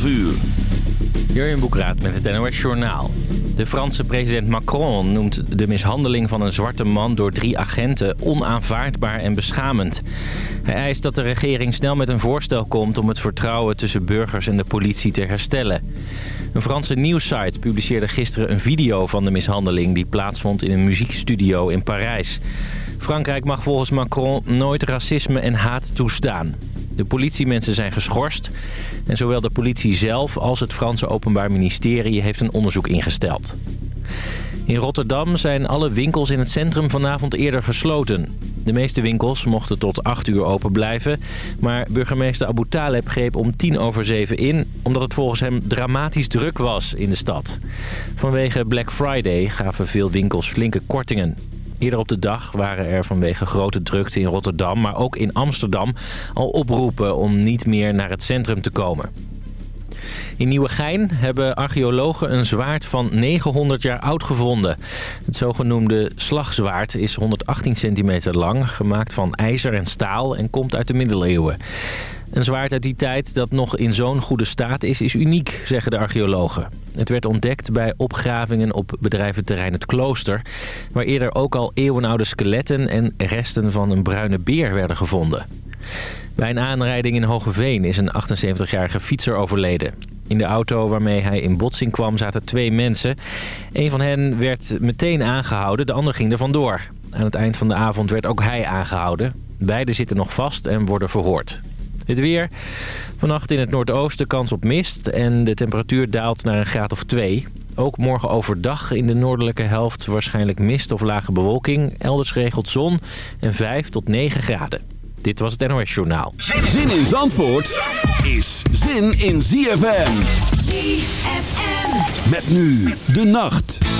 12 uur. Jurjen Boekraat met het NOS Journaal. De Franse president Macron noemt de mishandeling van een zwarte man door drie agenten onaanvaardbaar en beschamend. Hij eist dat de regering snel met een voorstel komt om het vertrouwen tussen burgers en de politie te herstellen. Een Franse nieuwssite publiceerde gisteren een video van de mishandeling die plaatsvond in een muziekstudio in Parijs. Frankrijk mag volgens Macron nooit racisme en haat toestaan. De politiemensen zijn geschorst. En zowel de politie zelf als het Franse Openbaar Ministerie heeft een onderzoek ingesteld. In Rotterdam zijn alle winkels in het centrum vanavond eerder gesloten. De meeste winkels mochten tot 8 uur open blijven. Maar burgemeester Abu Taleb greep om tien over zeven in... omdat het volgens hem dramatisch druk was in de stad. Vanwege Black Friday gaven veel winkels flinke kortingen. Eerder op de dag waren er vanwege grote drukte in Rotterdam... maar ook in Amsterdam al oproepen om niet meer naar het centrum te komen. In Nieuwegein hebben archeologen een zwaard van 900 jaar oud gevonden. Het zogenoemde slagzwaard is 118 centimeter lang, gemaakt van ijzer en staal en komt uit de middeleeuwen. Een zwaard uit die tijd dat nog in zo'n goede staat is, is uniek, zeggen de archeologen. Het werd ontdekt bij opgravingen op bedrijventerrein Het Klooster... waar eerder ook al eeuwenoude skeletten en resten van een bruine beer werden gevonden. Bij een aanrijding in Hogeveen is een 78-jarige fietser overleden. In de auto waarmee hij in botsing kwam zaten twee mensen. Een van hen werd meteen aangehouden, de ander ging er vandoor. Aan het eind van de avond werd ook hij aangehouden. Beiden zitten nog vast en worden verhoord. Het weer. Vannacht in het noordoosten kans op mist en de temperatuur daalt naar een graad of 2. Ook morgen overdag in de noordelijke helft waarschijnlijk mist of lage bewolking. Elders regelt zon en 5 tot 9 graden. Dit was het NOS Journaal. Zin in Zandvoort is zin in ZFM. ZFM. Met nu de nacht.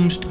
toekomst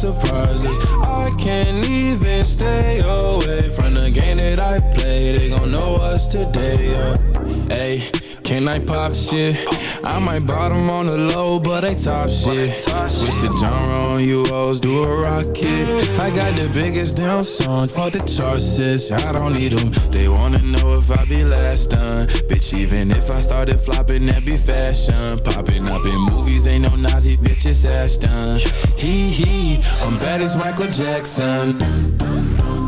surprises. I pop shit? I might bottom on the low, but I top shit. Switch the genre on you hoes, do a rocket. I got the biggest damn song, fuck the charts. I don't need them. They wanna know if I be last done. Bitch, even if I started flopping, that be fashion. Popping up in movies, ain't no Nazi bitch, it's Ashton. Hee hee, I'm bad as Michael Jackson.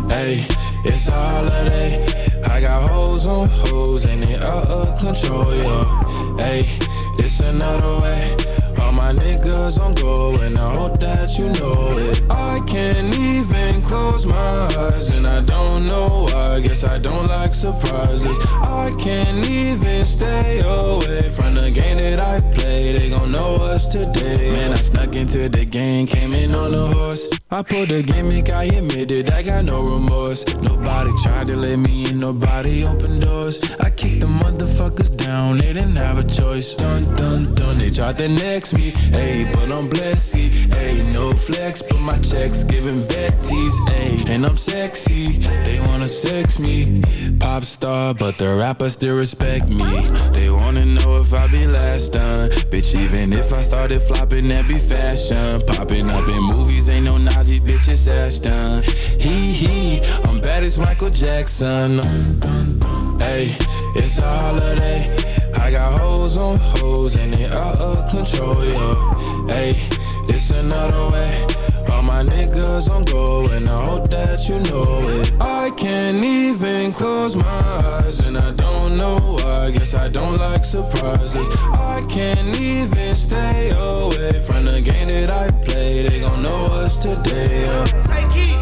Hey, it's a holiday. Got hoes on hoes and they out of control, yeah. Hey, this another way. All my niggas on go and I hope that you know it. I can't even close my eyes and I don't know why. Guess I don't like surprises. I can't even stay away from the game that I play. They gon' know us today. Man, I snuck into the game, came in on a horse. I pulled the gimmick, I admitted I got no remorse. Nobody tried to let me in, nobody opened doors. I kicked the motherfuckers down, they didn't have a choice. Dun dun dun, they tried to next me, ayy, but I'm blessed. Ayy, no flex, but my checks giving vetties, ayy, and I'm sexy. They wanna sex me, pop star, but the rappers still respect me. They wanna know if I be last done, bitch. Even if I started flopping, that be fashion. Popping up in movies, ain't no Nazi bitch, it's Ashton. He hee, I'm bad as Michael Jackson. Hey, it's a holiday. I got hoes on hoes and they out of control, yo. Hey, this another way. All my niggas on go and I hope that you know it. I can't even close my eyes and I don't know why. Guess I don't like surprises. I can't even stay away from the game that I play. They gon' know us today. yeah. Hey,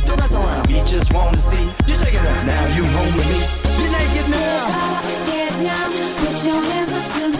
don't mess around. We just wanna see you shaking up. Now you home with me. You're naked now. Get down, put your hands up to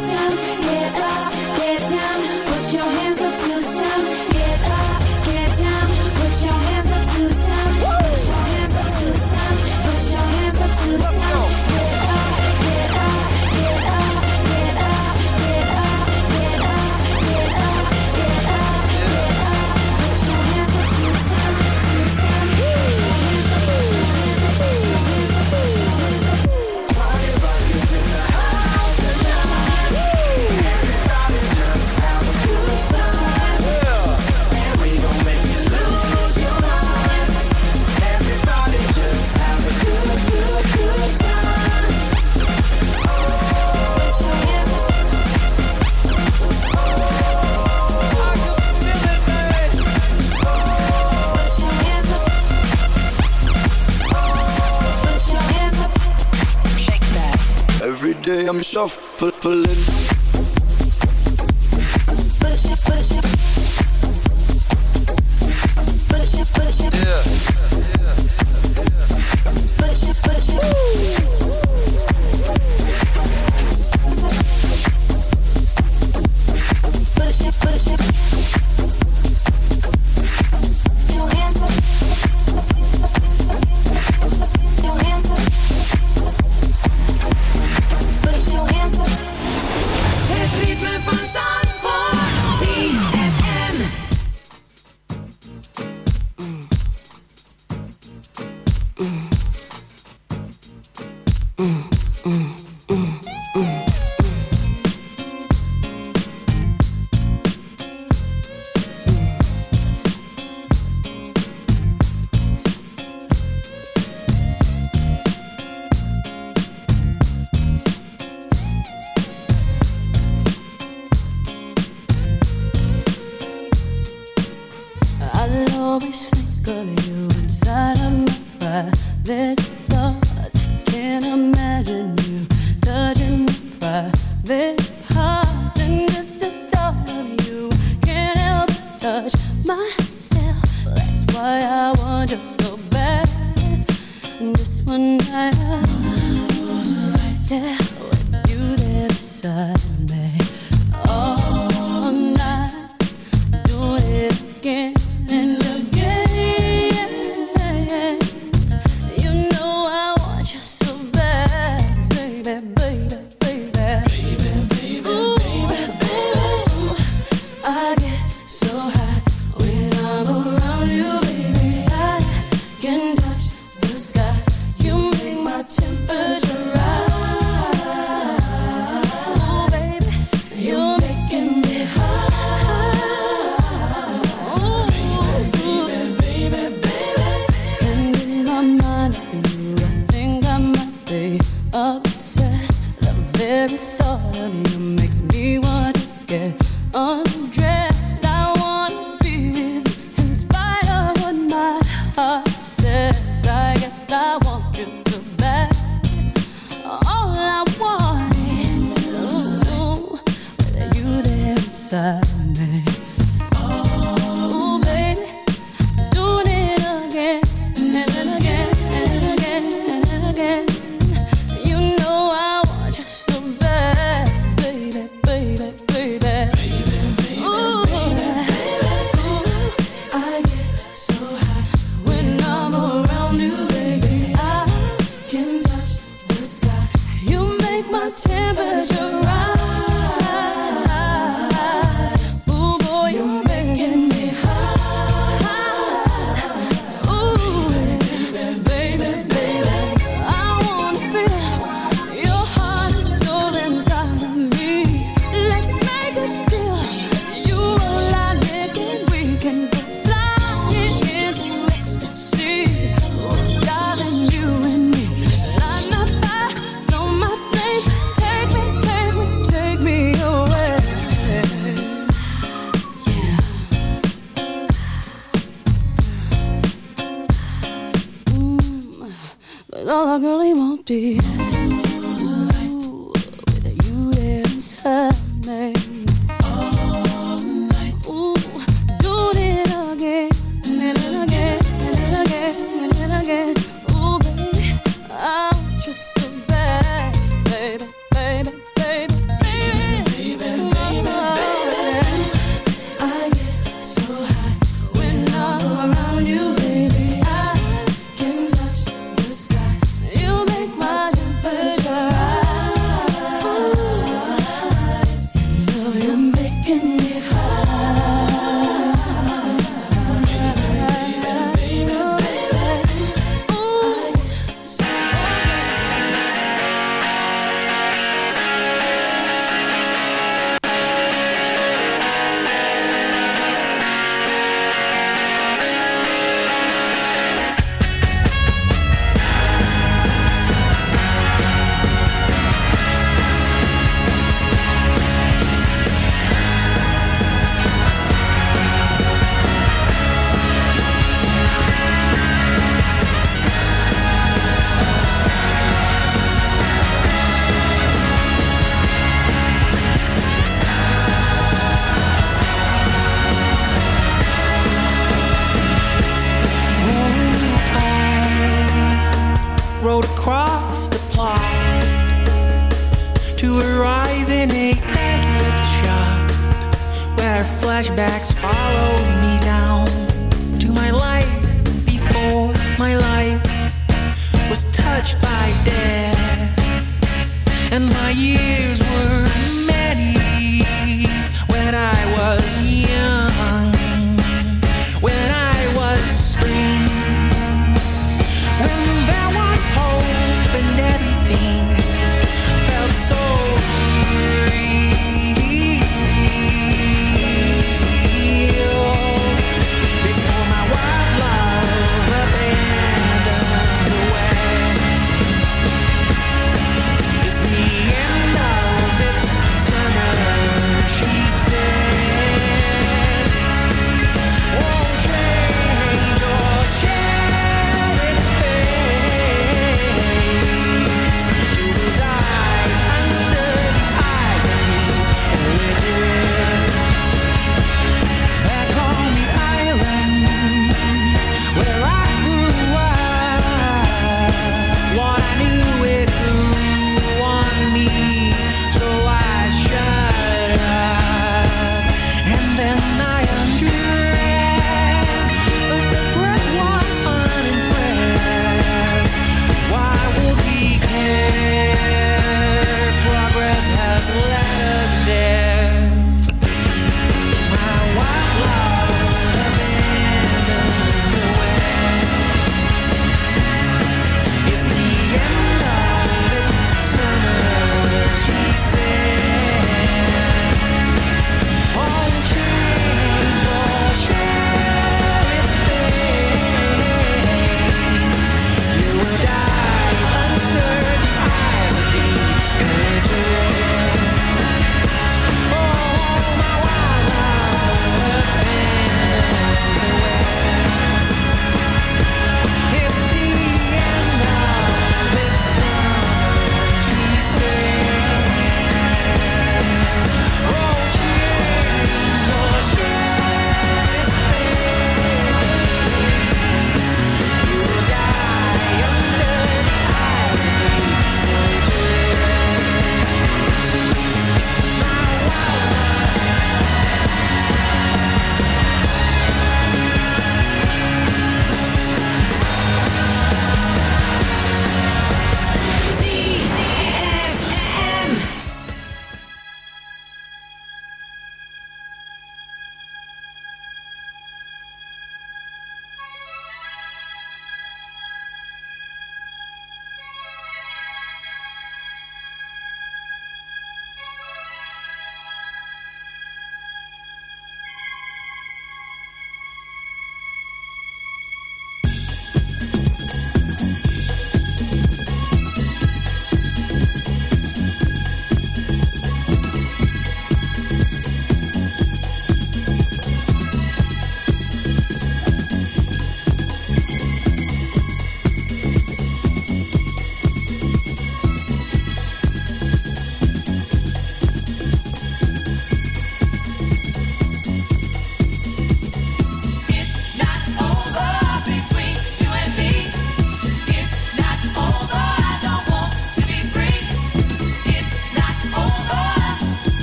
day I'm shuffling Push Yeah. It.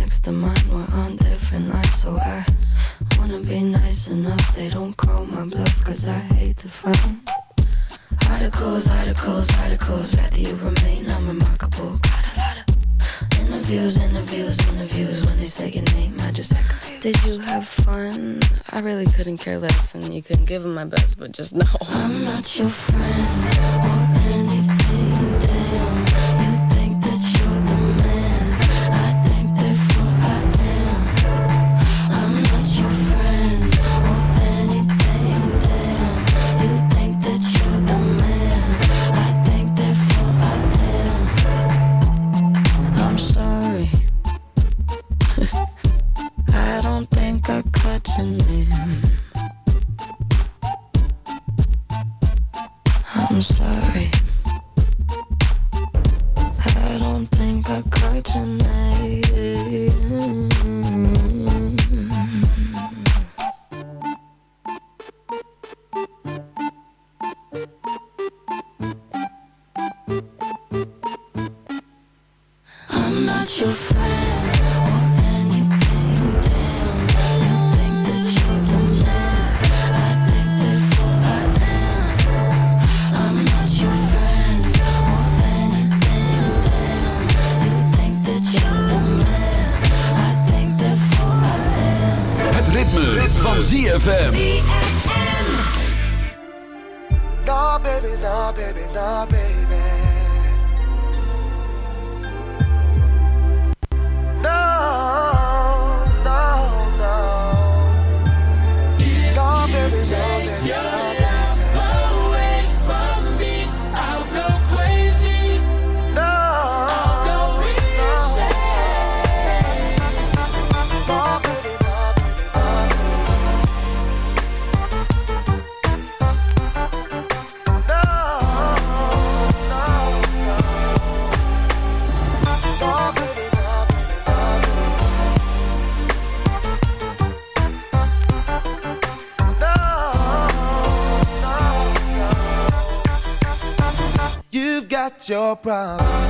next to mine were on different lines. So I wanna be nice enough. They don't call my bluff, cause I hate to find articles, articles, articles. Rather you remain unremarkable. Got a lot of interviews, interviews, interviews. When they say your name, I just act. Did you have fun? I really couldn't care less, and you couldn't give them my best, but just know. I'm not your friend. your problems.